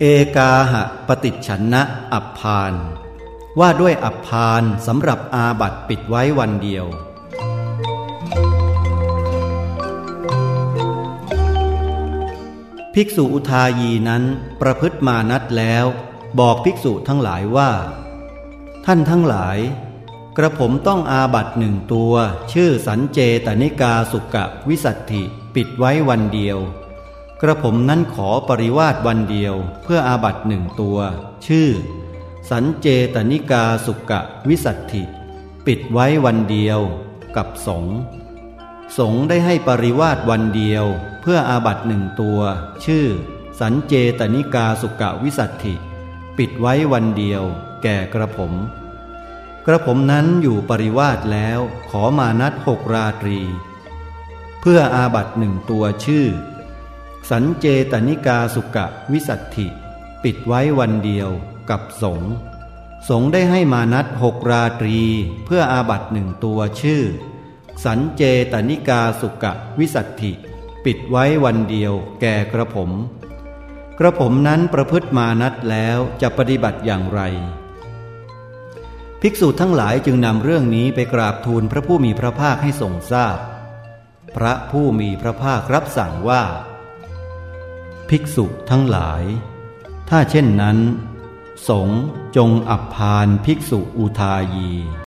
เอกาหะปฏิฉันนะอับพาน ว่าด้วยอับพานสำหรับอาบัตปิดไว้วันเดียว ภิกษุอุทายีนั้นประพฤติมานัดแล้ว บอกภิกษุทั้งหลายว่า ท่านทั้งหลาย กระผมต้องอาบัตหนึ่งตัว ชื่อสันเจตนิกาสุกะวิสัตถิ ปิดไว้วันเดียว กระผมนั้นขอปริวาสวันเดียวเพื่ออาบัตหนึ่งตัว ชื่อ สันเจตนิกาสุกะวิสัตถิ ปิดไว้วันเดียวกับสงสงได้ให้ปริวาสวันเดียว เพื่ออาบัตหนึ่งตัว ชื่อ สันเจตนิกาสุกะวิสัตถิ ปิดไว้วันเดียว แก่กระผม กระผมนั้นอยู่ปริวาสแล้วขอมานัดหกราตรี เพื่ออาบัตหนึ่งตัวชื่อ สันเจตนิกาสุกะวิสัตถิ ปิดไว้วันเดียวกับสงฆ์สงฆ์ได้ให้มานัดหกราตรี เพื่ออาบัตหนึ่งตัวชื่อ สันเจตนิกาสุกะวิสัตถิ ปิดไว้วันเดียวแก่กระผม กระผมนั้นประพฤติมานัดแล้วจะปฏิบัติอย่างไร ภิกษุทั้งหลายจึงนำเรื่องนี้ไปกราบทูลพระผู้มีพระภาคให้ทรงทราบพพระผู้มีพระภาครับสั่งว่า ภิกษุทั้งหลาย ถ้าเช่นนั้น สงจงอับพานภิกษุอุทายี